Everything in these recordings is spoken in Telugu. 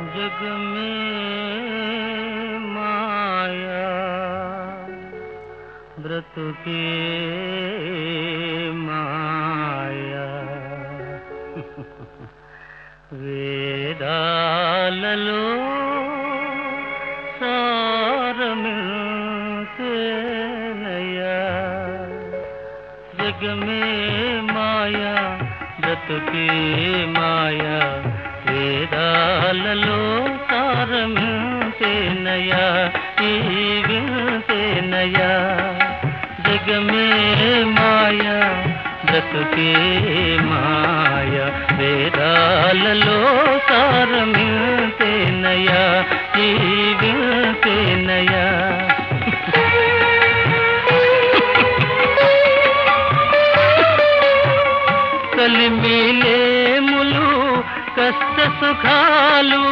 जग में माया, व्रत के माया। वेदा लो सार मिलते नया। जग में माया, व्रत के माया వేదాలలో సారమిల్తేనయ్యా ఈ వింతేనయ్యా జగమే మాయా బ్రతుకే మాయా వేదాలలో సారమిల్తేనయ్యా ఈ వింతేనయ్యా కలిమే కష్ట సుఖాలు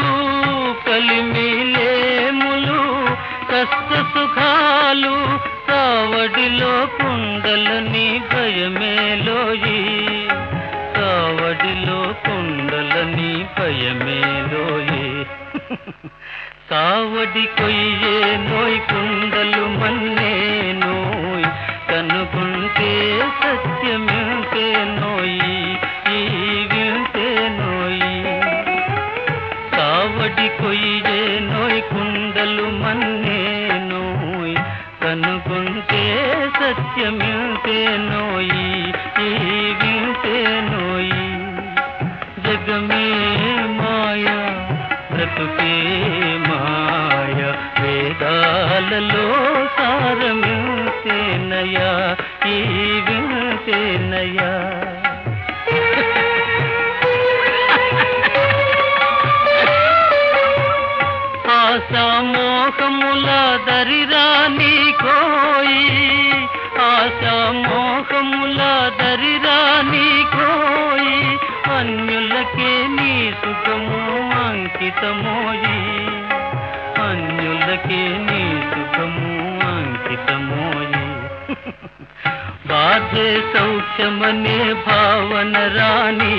కలిమిలేములు. కష్ట సుఖాలు కావడిలో కుండలని భయమేలోయి. కావడిలో కుండలని భయమేలోయి. కావడి కొయ్యే నోయ్ కుండలు మన్నే నోయ్. కనుకుంటే సత్యమింటే నోయి. కావడి కొయ్యే నోయ్ కుండలు మన్నే నోయ్. కనుకుంటే సత్యమింతే నోయి ఈ వింతే నోయి. జగమే మాయా బ్రతుకే మాయ. వేదాలలో సారమింతేనయా ఈ నా మోహముల దరిరా నీ కోయి ఆశా మోహముల దరిరా నీ కోయి అన్యులకే నీ సుఖము అంకితమోయి. అన్యులకే నీ సుఖము అంకితమోయి. బాధే సౌఖ్యమనే భావన రాణి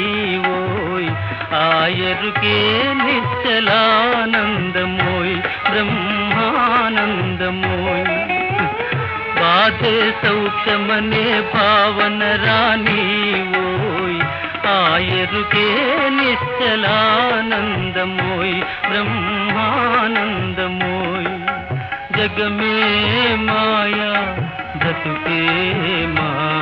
ఓయ్ ఆయరుకే నిశ్చలానందమోయ్ బ్రహ్మానందమోయ్. బాధే సౌఖ్యమనే భావన రాని ఓయ్ ఆయరుకే నిశ్చలానందమోయ్ బ్రహ్మానందమోయ్. జగమే మాయా బ్రతుకే మాయా.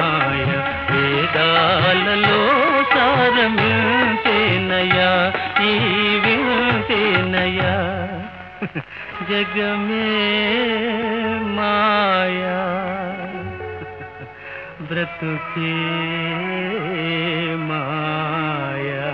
జగమే మాయా బ్రతుకే మాయా